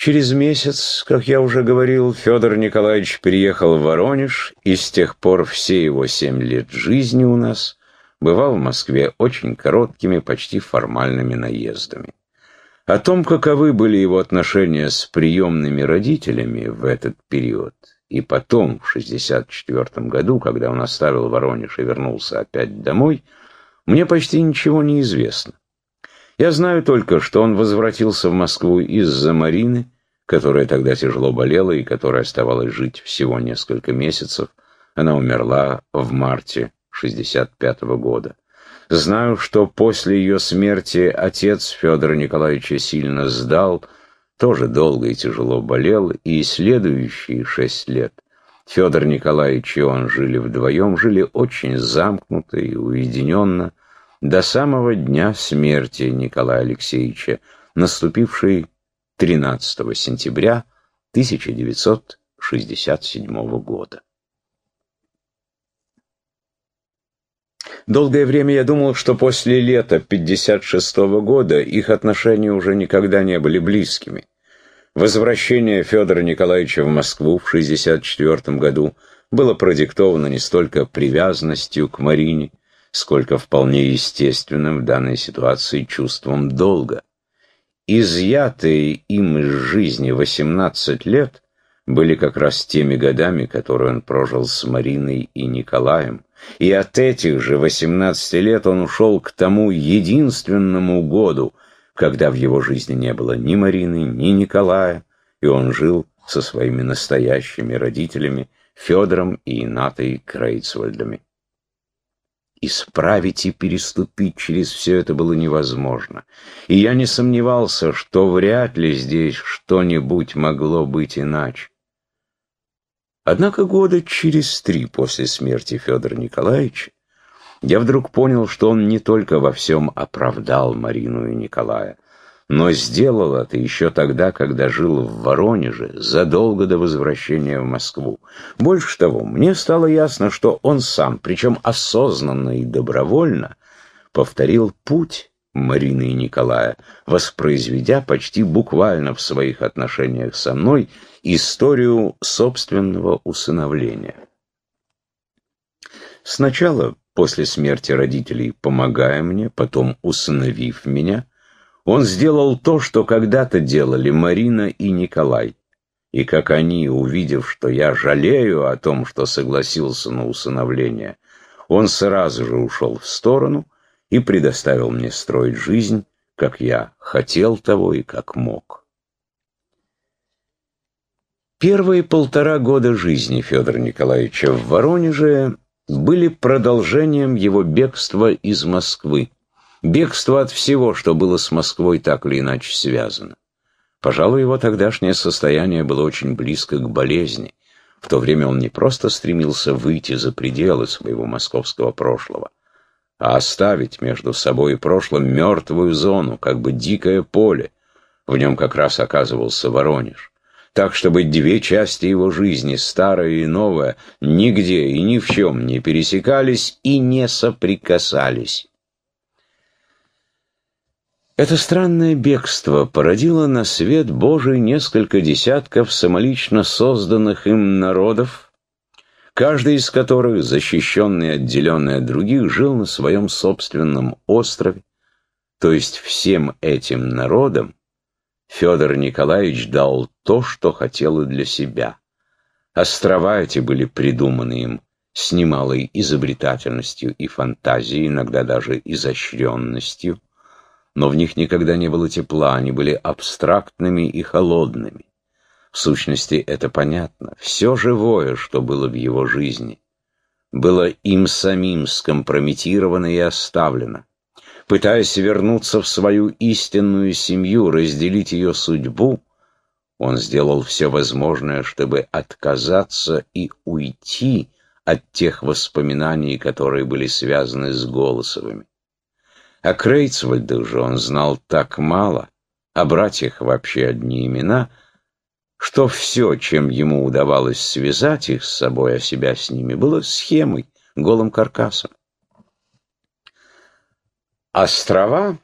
Через месяц, как я уже говорил, Федор Николаевич переехал в Воронеж, и с тех пор все его семь лет жизни у нас бывал в Москве очень короткими, почти формальными наездами. О том, каковы были его отношения с приемными родителями в этот период, и потом, в 64 году, когда он оставил Воронеж и вернулся опять домой, мне почти ничего не известно. Я знаю только, что он возвратился в Москву из-за Марины, которая тогда тяжело болела и которая оставалась жить всего несколько месяцев. Она умерла в марте 65 -го года. Знаю, что после ее смерти отец Федора Николаевича сильно сдал, тоже долго и тяжело болел, и следующие шесть лет Федор Николаевич и он жили вдвоем, жили очень замкнуто и уединенно, до самого дня смерти Николая Алексеевича, наступившей 13 сентября 1967 года. Долгое время я думал, что после лета 56 -го года их отношения уже никогда не были близкими. Возвращение Федора Николаевича в Москву в 64 году было продиктовано не столько привязанностью к Марине, сколько вполне естественным в данной ситуации чувством долга. Изъятые им из жизни 18 лет были как раз теми годами, которые он прожил с Мариной и Николаем, и от этих же 18 лет он ушел к тому единственному году, когда в его жизни не было ни Марины, ни Николая, и он жил со своими настоящими родителями Федором и Инатой Крейцвальдами. Исправить и переступить через все это было невозможно. И я не сомневался, что вряд ли здесь что-нибудь могло быть иначе. Однако года через три после смерти Федора Николаевича я вдруг понял, что он не только во всем оправдал Марину и Николая, но сделал это еще тогда, когда жил в Воронеже, задолго до возвращения в Москву. Больше того, мне стало ясно, что он сам, причем осознанно и добровольно, повторил путь Марины и Николая, воспроизведя почти буквально в своих отношениях со мной историю собственного усыновления. Сначала, после смерти родителей, помогая мне, потом усыновив меня, он сделал то, что когда-то делали Марина и Николай. И как они, увидев, что я жалею о том, что согласился на усыновление, он сразу же ушел в сторону и предоставил мне строить жизнь, как я хотел того и как мог. Первые полтора года жизни Федора Николаевича в Воронеже были продолжением его бегства из Москвы. Бегство от всего, что было с Москвой так или иначе связано. Пожалуй, его тогдашнее состояние было очень близко к болезни. В то время он не просто стремился выйти за пределы своего московского прошлого, а оставить между собой и прошлым мертвую зону, как бы дикое поле. В нем как раз оказывался Воронеж. Так, чтобы две части его жизни, старая и новая, нигде и ни в чем не пересекались и не соприкасались. Это странное бегство породило на свет Божий несколько десятков самолично созданных им народов, каждый из которых, защищенный и отделенный от других, жил на своем собственном острове, то есть всем этим народам Федор Николаевич дал то, что хотел и для себя. Острова эти были придуманы им с немалой изобретательностью и фантазией, иногда даже изощренностью, но в них никогда не было тепла, они были абстрактными и холодными. В сущности, это понятно. Все живое, что было в его жизни, было им самим скомпрометировано и оставлено. Пытаясь вернуться в свою истинную семью, разделить ее судьбу, он сделал все возможное, чтобы отказаться и уйти от тех воспоминаний, которые были связаны с Голосовыми. О Крейцвальдах же он знал так мало, о братьях вообще одни имена, что все, чем ему удавалось связать их с собой, а себя с ними, было схемой, голым каркасом. Острова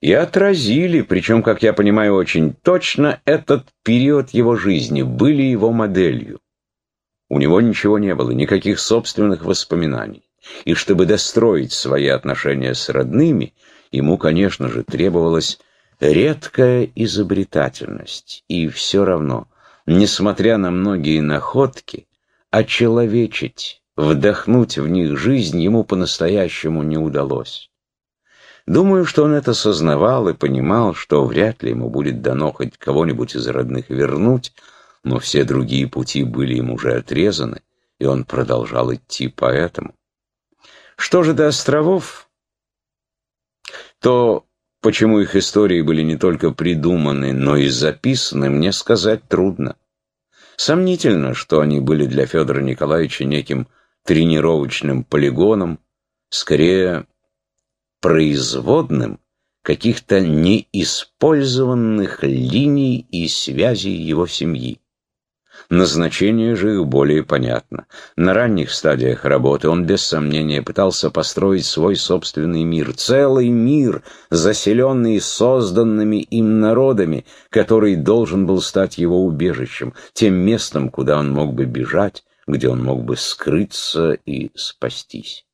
и отразили, причем, как я понимаю очень точно, этот период его жизни, были его моделью. У него ничего не было, никаких собственных воспоминаний. И чтобы достроить свои отношения с родными, ему, конечно же, требовалась редкая изобретательность. И все равно, несмотря на многие находки, очеловечить, вдохнуть в них жизнь ему по-настоящему не удалось. Думаю, что он это сознавал и понимал, что вряд ли ему будет дано хоть кого-нибудь из родных вернуть, но все другие пути были ему уже отрезаны, и он продолжал идти по этому. Что же до островов, то почему их истории были не только придуманы, но и записаны, мне сказать трудно. Сомнительно, что они были для Федора Николаевича неким тренировочным полигоном, скорее производным каких-то неиспользованных линий и связей его семьи. Назначение же их более понятно. На ранних стадиях работы он без сомнения пытался построить свой собственный мир, целый мир, заселенный созданными им народами, который должен был стать его убежищем, тем местом, куда он мог бы бежать, где он мог бы скрыться и спастись.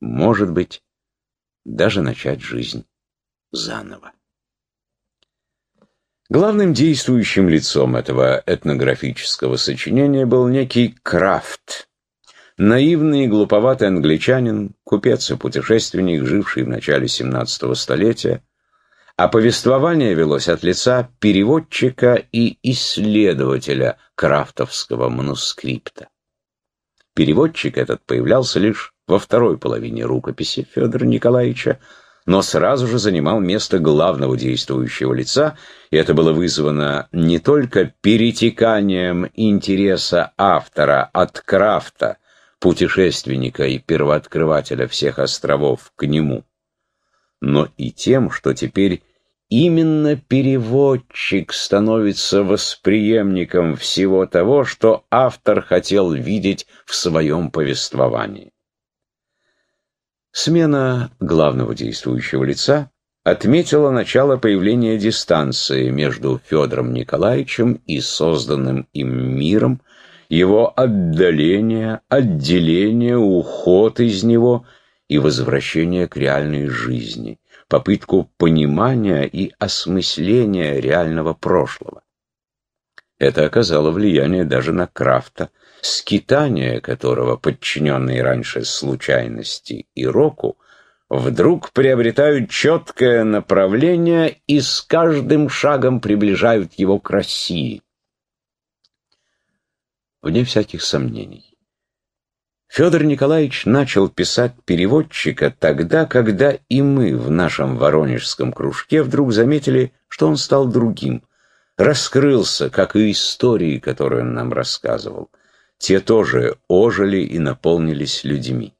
Может быть, даже начать жизнь заново. Главным действующим лицом этого этнографического сочинения был некий Крафт, наивный и глуповатый англичанин, купец и путешественник, живший в начале 17 столетия, а повествование велось от лица переводчика и исследователя крафтовского манускрипта. Переводчик этот появлялся лишь во второй половине рукописи Федора Николаевича, но сразу же занимал место главного действующего лица, и это было вызвано не только перетеканием интереса автора от Крафта, путешественника и первооткрывателя всех островов, к нему, но и тем, что теперь именно переводчик становится восприемником всего того, что автор хотел видеть в своем повествовании. Смена главного действующего лица отметила начало появления дистанции между Федором Николаевичем и созданным им миром, его отдаление, отделение, уход из него и возвращение к реальной жизни, попытку понимания и осмысления реального прошлого. Это оказало влияние даже на Крафта, скитания которого, подчиненные раньше случайности и року, вдруг приобретают четкое направление и с каждым шагом приближают его к России. Вне всяких сомнений. Федор Николаевич начал писать переводчика тогда, когда и мы в нашем воронежском кружке вдруг заметили, что он стал другим, раскрылся, как и истории, которые он нам рассказывал те тоже ожили и наполнились людьми.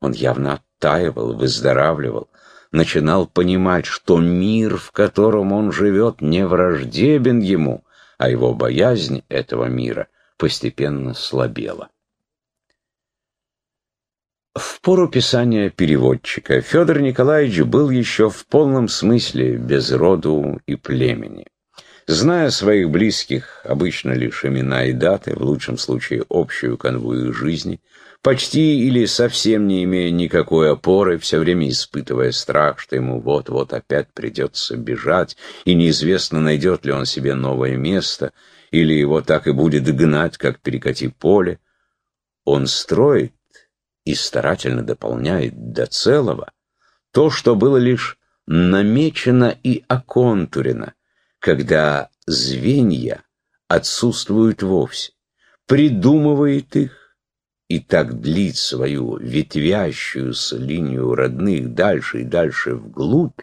Он явно оттаивал, выздоравливал, начинал понимать, что мир, в котором он живет, не враждебен ему, а его боязнь этого мира постепенно слабела. В пору писания переводчика Федор Николаевич был еще в полном смысле без роду и племени. Зная своих близких, обычно лишь имена и даты, в лучшем случае общую канву их жизни, почти или совсем не имея никакой опоры, все время испытывая страх, что ему вот-вот опять придется бежать, и неизвестно, найдет ли он себе новое место, или его так и будет гнать, как перекати поле, он строит и старательно дополняет до целого то, что было лишь намечено и оконтурено, когда звенья отсутствуют вовсе, придумывает их и так длит свою ветвящуюся линию родных дальше и дальше вглубь,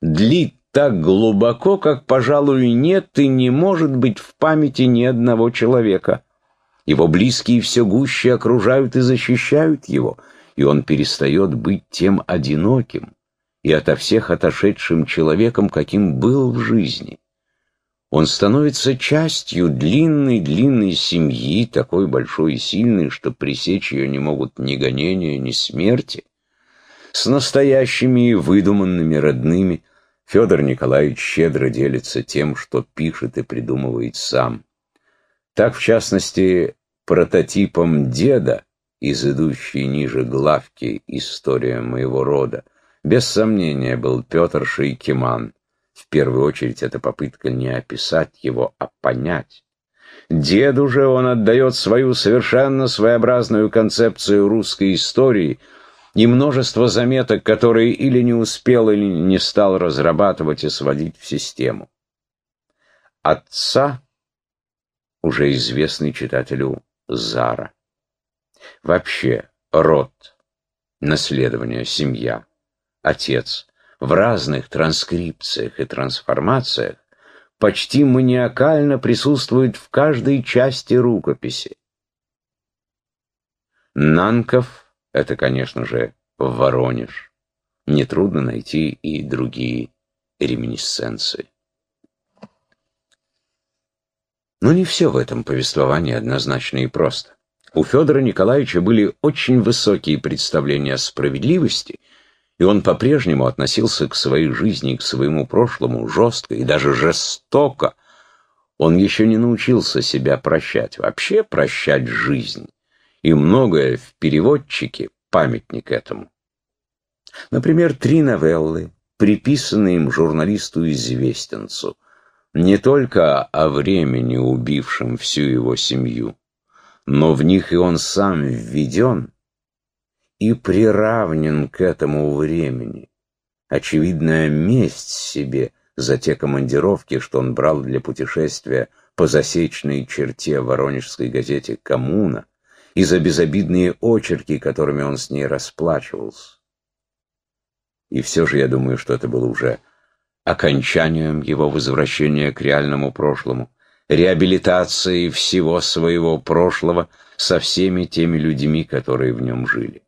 длит так глубоко, как, пожалуй, нет и не может быть в памяти ни одного человека. Его близкие все гуще окружают и защищают его, и он перестает быть тем одиноким, и ото всех отошедшим человеком, каким был в жизни. Он становится частью длинной-длинной семьи, такой большой и сильной, что пресечь ее не могут ни гонения, ни смерти. с настоящими и выдуманными родными, Федор Николаевич щедро делится тем, что пишет и придумывает сам. Так, в частности, прототипом деда из идущей ниже главки «История моего рода» без сомнения был Петр Шейкиман. В первую очередь, это попытка не описать его, а понять. Деду же он отдает свою совершенно своеобразную концепцию русской истории – и множество заметок, которые или не успел, или не стал разрабатывать и сводить в систему. Отца, уже известный читателю Зара. Вообще, род, наследование, семья, отец в разных транскрипциях и трансформациях почти маниакально присутствует в каждой части рукописи. Нанков это, конечно же, Воронеж. Нетрудно найти и другие реминисценции. Но не все в этом повествовании однозначно и просто. У Федора Николаевича были очень высокие представления о справедливости, и он по-прежнему относился к своей жизни и к своему прошлому жестко и даже жестоко. Он еще не научился себя прощать, вообще прощать жизнь и многое в переводчике памятник этому. Например, три новеллы, приписанные им журналисту-известенцу, не только о времени, убившем всю его семью, но в них и он сам введен и приравнен к этому времени. Очевидная месть себе за те командировки, что он брал для путешествия по засечной черте воронежской газете «Коммуна», и за безобидные очерки, которыми он с ней расплачивался. И все же я думаю, что это было уже окончанием его возвращения к реальному прошлому, реабилитацией всего своего прошлого со всеми теми людьми, которые в нем жили.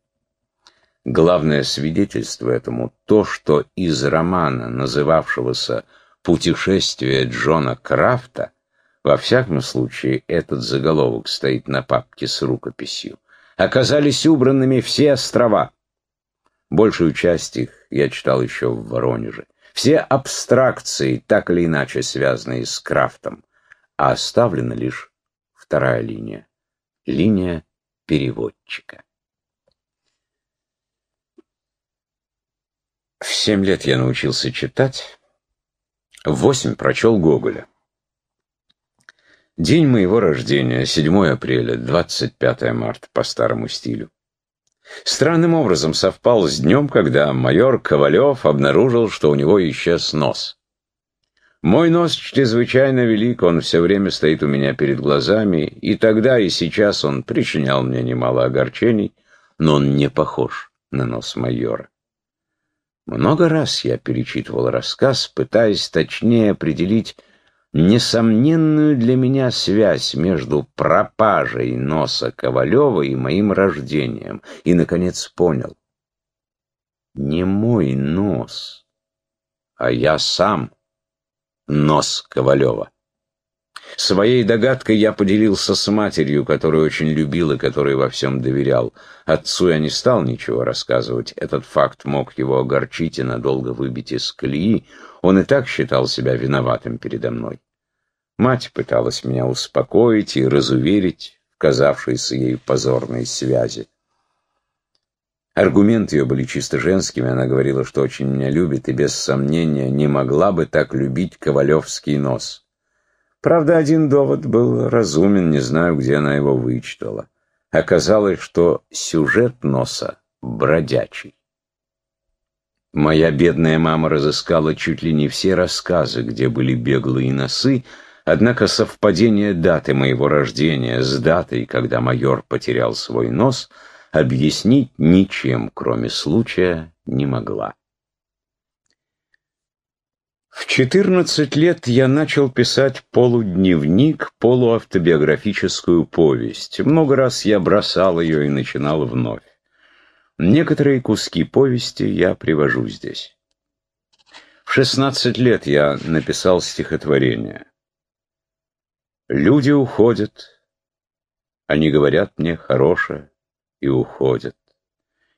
Главное свидетельство этому то, что из романа, называвшегося «Путешествие Джона Крафта», во всяком случае, этот заголовок стоит на папке с рукописью. Оказались убранными все острова. Большую часть их я читал еще в Воронеже. Все абстракции, так или иначе связанные с крафтом, а оставлена лишь вторая линия. Линия переводчика. В семь лет я научился читать, в восемь прочел Гоголя. День моего рождения, 7 апреля, 25 марта, по старому стилю. Странным образом совпал с днем, когда майор Ковалев обнаружил, что у него исчез нос. Мой нос чрезвычайно велик, он все время стоит у меня перед глазами, и тогда, и сейчас он причинял мне немало огорчений, но он не похож на нос майора. Много раз я перечитывал рассказ, пытаясь точнее определить, несомненную для меня связь между пропажей носа Ковалева и моим рождением, и, наконец, понял. Не мой нос, а я сам нос Ковалева. Своей догадкой я поделился с матерью, которую очень любил и которой во всем доверял. Отцу я не стал ничего рассказывать. Этот факт мог его огорчить и надолго выбить из колеи. Он и так считал себя виноватым передо мной. Мать пыталась меня успокоить и разуверить в казавшейся ей позорной связи. Аргументы ее были чисто женскими, она говорила, что очень меня любит и без сомнения не могла бы так любить ковалевский нос. Правда, один довод был разумен, не знаю, где она его вычитала. Оказалось, что сюжет носа бродячий. Моя бедная мама разыскала чуть ли не все рассказы, где были беглые носы, Однако совпадение даты моего рождения с датой, когда майор потерял свой нос, объяснить ничем, кроме случая, не могла. В 14 лет я начал писать полудневник, полуавтобиографическую повесть. Много раз я бросал ее и начинал вновь. Некоторые куски повести я привожу здесь. В 16 лет я написал стихотворение. Люди уходят, они говорят мне хорошее и уходят.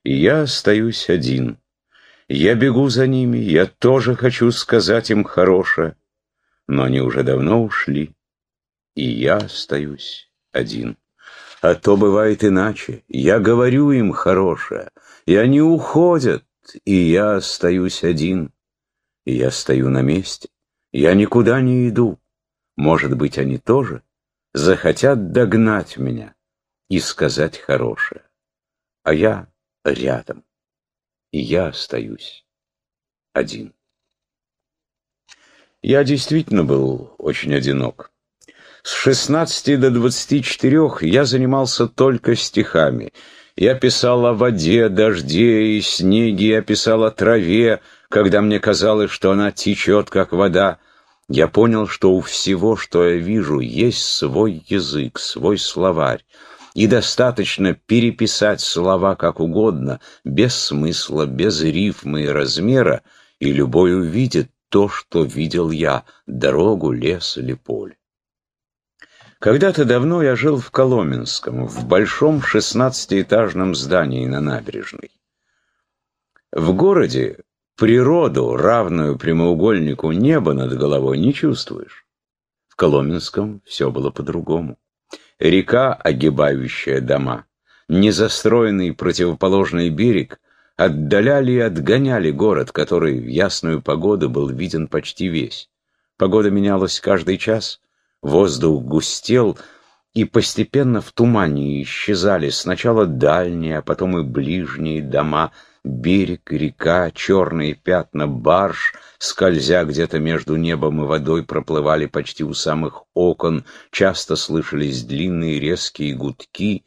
и я остаюсь один. Я бегу за ними, я тоже хочу сказать им хорошее, но они уже давно ушли, и я остаюсь один. А то бывает иначе. Я говорю им хорошее, и они уходят, и я остаюсь один. И я стою на месте. Я никуда не иду. Может быть, они тоже захотят догнать меня и сказать хорошее. А я рядом и я остаюсь один. Я действительно был очень одинок. С 16 до 24 я занимался только стихами. Я писал о воде, дожде и снеге, я писал о траве, когда мне казалось, что она течет, как вода. Я понял, что у всего, что я вижу, есть свой язык, свой словарь и достаточно переписать слова как угодно, без смысла, без рифмы и размера, и любой увидит то, что видел я, дорогу, лес или поле. Когда-то давно я жил в Коломенском, в большом шестнадцатиэтажном здании на набережной. В городе природу, равную прямоугольнику неба над головой, не чувствуешь. В Коломенском все было по-другому река, огибающая дома, незастроенный противоположный берег отдаляли и отгоняли город, который в ясную погоду был виден почти весь. Погода менялась каждый час, воздух густел, и постепенно в тумане исчезали сначала дальние, а потом и ближние дома, берег, река, черные пятна барж, скользя где-то между небом и водой, проплывали почти у самых окон, часто слышались длинные резкие гудки.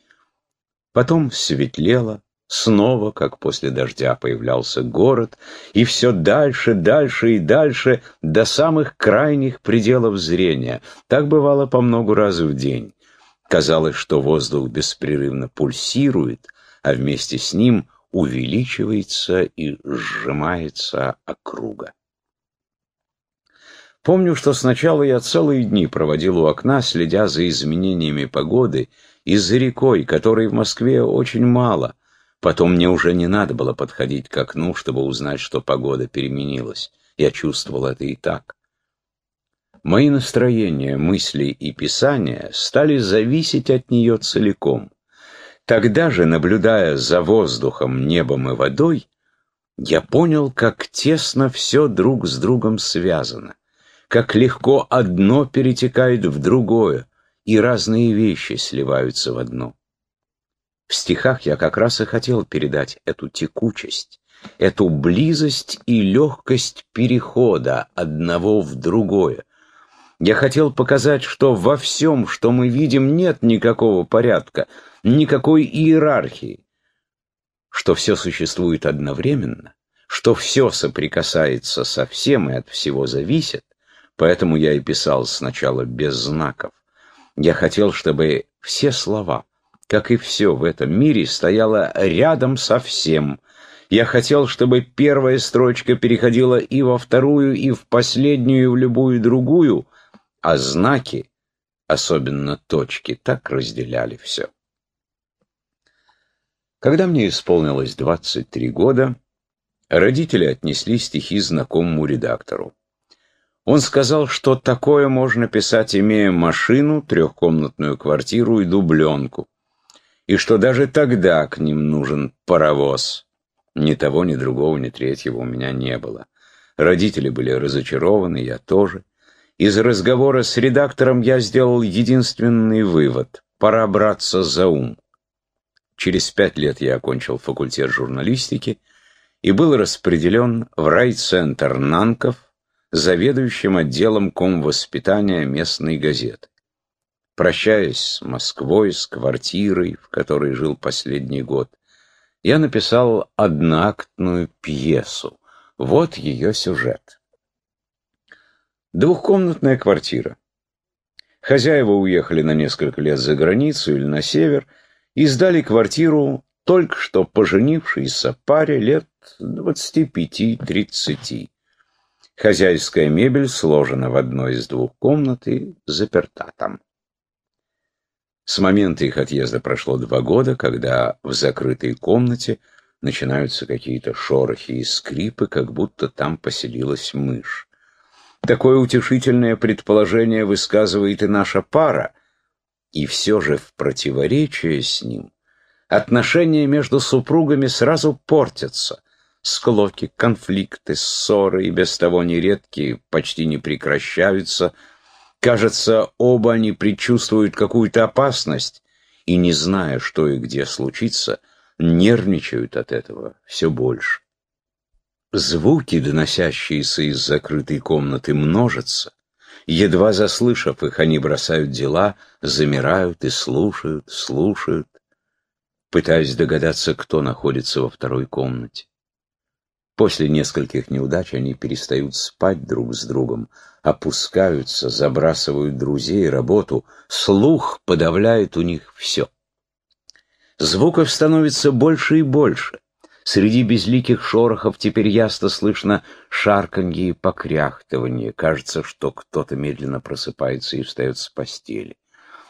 Потом светлело, снова, как после дождя, появлялся город, и все дальше, дальше и дальше, до самых крайних пределов зрения. Так бывало по много раз в день. Казалось, что воздух беспрерывно пульсирует, а вместе с ним увеличивается и сжимается округа. Помню, что сначала я целые дни проводил у окна, следя за изменениями погоды и за рекой, которой в Москве очень мало. Потом мне уже не надо было подходить к окну, чтобы узнать, что погода переменилась. Я чувствовал это и так. Мои настроения, мысли и писания стали зависеть от нее целиком. Тогда же, наблюдая за воздухом, небом и водой, я понял, как тесно все друг с другом связано как легко одно перетекает в другое, и разные вещи сливаются в одно. В стихах я как раз и хотел передать эту текучесть, эту близость и легкость перехода одного в другое. Я хотел показать, что во всем, что мы видим, нет никакого порядка, никакой иерархии, что все существует одновременно, что все соприкасается со всем и от всего зависит, Поэтому я и писал сначала без знаков. Я хотел, чтобы все слова, как и все в этом мире, стояло рядом со всем. Я хотел, чтобы первая строчка переходила и во вторую, и в последнюю, и в любую другую, а знаки, особенно точки, так разделяли все. Когда мне исполнилось 23 года, родители отнесли стихи знакомому редактору. Он сказал, что такое можно писать, имея машину, трехкомнатную квартиру и дубленку, и что даже тогда к ним нужен паровоз. Ни того, ни другого, ни третьего у меня не было. Родители были разочарованы, я тоже. Из разговора с редактором я сделал единственный вывод – пора браться за ум. Через пять лет я окончил факультет журналистики и был распределен в райцентр Нанков, заведующим отделом комвоспитания местной газеты. Прощаясь с Москвой, с квартирой, в которой жил последний год, я написал одноактную пьесу. Вот ее сюжет. Двухкомнатная квартира. Хозяева уехали на несколько лет за границу или на север и сдали квартиру только что поженившейся паре лет 25-30. Хозяйская мебель сложена в одной из двух комнат и заперта там. С момента их отъезда прошло два года, когда в закрытой комнате Начинаются какие-то шорохи и скрипы, как будто там поселилась мышь. Такое утешительное предположение высказывает и наша пара, и все же в противоречие с ним отношения между супругами сразу портятся. Склоки, конфликты, ссоры и без того нередкие почти не прекращаются. Кажется, оба они предчувствуют какую-то опасность и, не зная, что и где случится, нервничают от этого все больше. Звуки, доносящиеся из закрытой комнаты, множатся. Едва заслышав их, они бросают дела, замирают и слушают, слушают, пытаясь догадаться, кто находится во второй комнате. После нескольких неудач они перестают спать друг с другом, опускаются, забрасывают друзей, работу. Слух подавляет у них все. Звуков становится больше и больше. Среди безликих шорохов теперь ясно слышно шарканье и покряхтывание. Кажется, что кто-то медленно просыпается и встает с постели.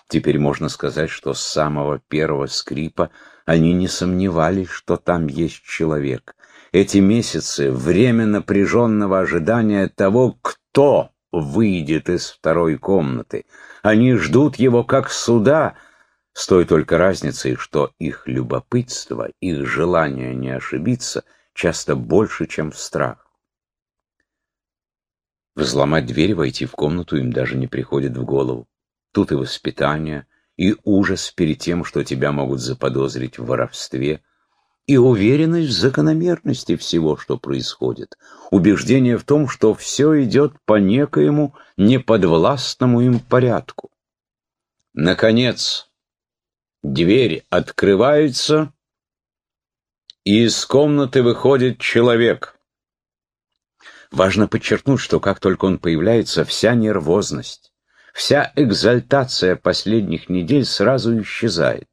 Теперь можно сказать, что с самого первого скрипа они не сомневались, что там есть человек эти месяцы — время напряженного ожидания того, кто выйдет из второй комнаты. Они ждут его как суда, с той только разницей, что их любопытство, их желание не ошибиться часто больше, чем страх. Взломать дверь, войти в комнату им даже не приходит в голову. Тут и воспитание, и ужас перед тем, что тебя могут заподозрить в воровстве — и уверенность в закономерности всего, что происходит, убеждение в том, что все идет по некоему неподвластному им порядку. Наконец, дверь открывается, и из комнаты выходит человек. Важно подчеркнуть, что как только он появляется, вся нервозность, вся экзальтация последних недель сразу исчезает.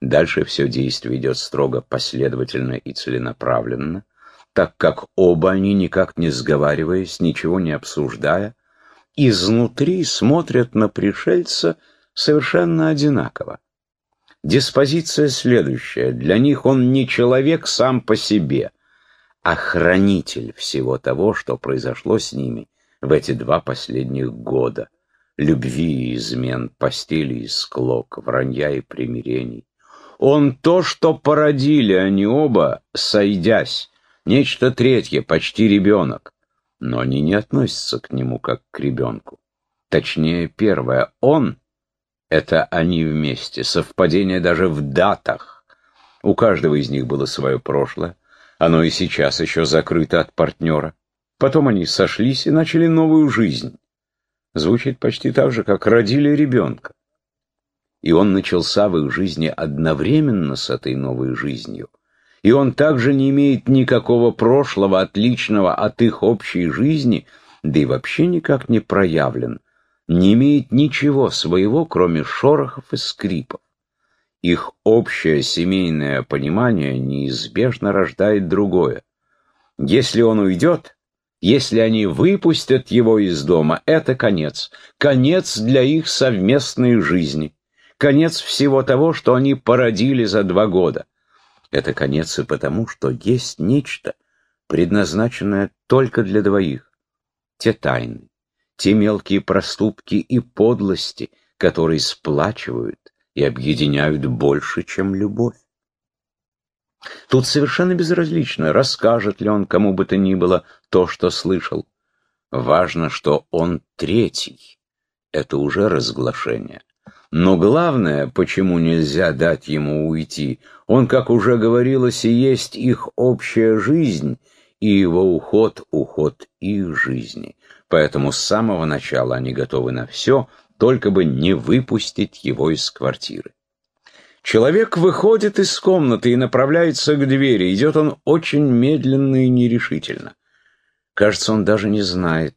Дальше все действие идет строго последовательно и целенаправленно, так как оба они, никак не сговариваясь, ничего не обсуждая, изнутри смотрят на пришельца совершенно одинаково. Диспозиция следующая. Для них он не человек сам по себе, а хранитель всего того, что произошло с ними в эти два последних года. Любви и измен, постели и склок, вранья и примирений. Он то, что породили они оба, сойдясь, нечто третье, почти ребенок. Но они не относятся к нему как к ребенку. Точнее, первое, он — это они вместе, совпадение даже в датах. У каждого из них было свое прошлое, оно и сейчас еще закрыто от партнера. Потом они сошлись и начали новую жизнь. Звучит почти так же, как родили ребенка и он начался в их жизни одновременно с этой новой жизнью. И он также не имеет никакого прошлого, отличного от их общей жизни, да и вообще никак не проявлен, не имеет ничего своего, кроме шорохов и скрипов. Их общее семейное понимание неизбежно рождает другое. Если он уйдет, если они выпустят его из дома, это конец, конец для их совместной жизни конец всего того, что они породили за два года. Это конец и потому, что есть нечто, предназначенное только для двоих. Те тайны, те мелкие проступки и подлости, которые сплачивают и объединяют больше, чем любовь. Тут совершенно безразлично, расскажет ли он кому бы то ни было то, что слышал. Важно, что он третий. Это уже разглашение. Но главное, почему нельзя дать ему уйти, он, как уже говорилось, и есть их общая жизнь, и его уход — уход их жизни. Поэтому с самого начала они готовы на все, только бы не выпустить его из квартиры. Человек выходит из комнаты и направляется к двери. Идет он очень медленно и нерешительно. Кажется, он даже не знает,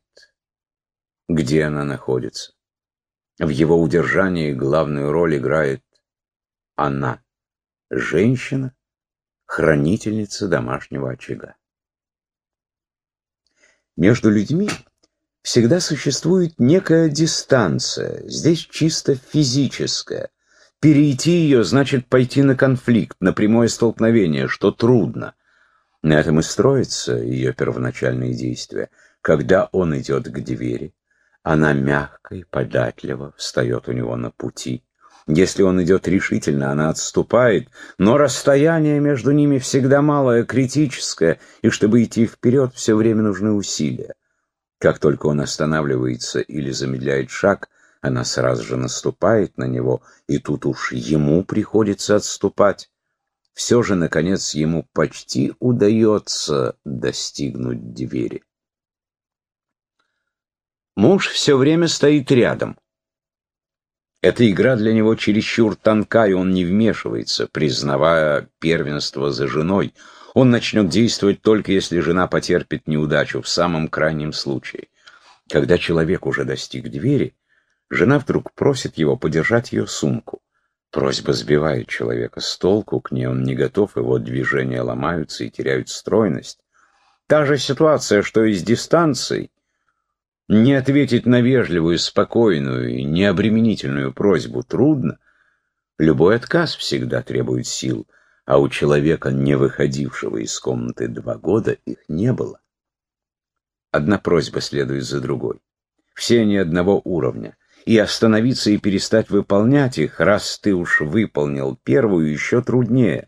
где она находится. В его удержании главную роль играет она, женщина, хранительница домашнего очага. Между людьми всегда существует некая дистанция, здесь чисто физическая. Перейти ее значит пойти на конфликт, на прямое столкновение, что трудно. На этом и строится ее первоначальные действия. Когда он идет к двери, она мягко и податливо встает у него на пути. Если он идет решительно, она отступает, но расстояние между ними всегда малое, критическое, и чтобы идти вперед, все время нужны усилия. Как только он останавливается или замедляет шаг, она сразу же наступает на него, и тут уж ему приходится отступать. Все же, наконец, ему почти удается достигнуть двери. Муж все время стоит рядом. Эта игра для него чересчур тонка, и он не вмешивается, признавая первенство за женой. Он начнет действовать только если жена потерпит неудачу, в самом крайнем случае. Когда человек уже достиг двери, Жена вдруг просит его подержать ее сумку. Просьба сбивает человека с толку, к ней он не готов, его движения ломаются и теряют стройность. Та же ситуация, что и с дистанцией. Не ответить на вежливую, спокойную и необременительную просьбу трудно. Любой отказ всегда требует сил, а у человека, не выходившего из комнаты два года, их не было. Одна просьба следует за другой. Все они одного уровня и остановиться и перестать выполнять их, раз ты уж выполнил первую, еще труднее.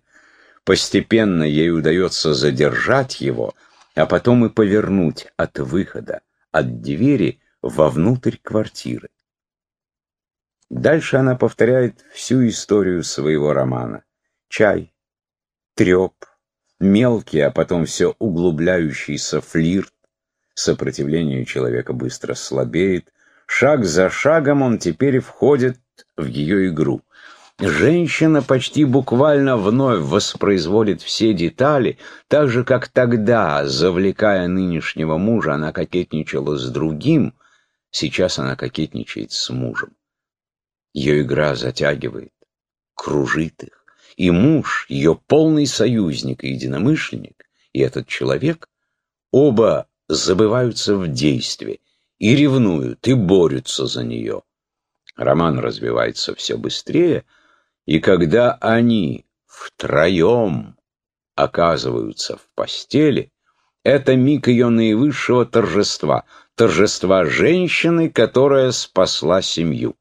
Постепенно ей удается задержать его, а потом и повернуть от выхода, от двери вовнутрь квартиры. Дальше она повторяет всю историю своего романа. Чай, треп, мелкий, а потом все углубляющийся флирт, сопротивление человека быстро слабеет, Шаг за шагом он теперь входит в ее игру. Женщина почти буквально вновь воспроизводит все детали, так же, как тогда, завлекая нынешнего мужа, она кокетничала с другим, сейчас она кокетничает с мужем. Ее игра затягивает, кружит их, и муж, ее полный союзник и единомышленник, и этот человек, оба забываются в действии, и ревнуют, и борются за нее. Роман развивается все быстрее, и когда они втроем оказываются в постели, это миг ее наивысшего торжества, торжества женщины, которая спасла семью.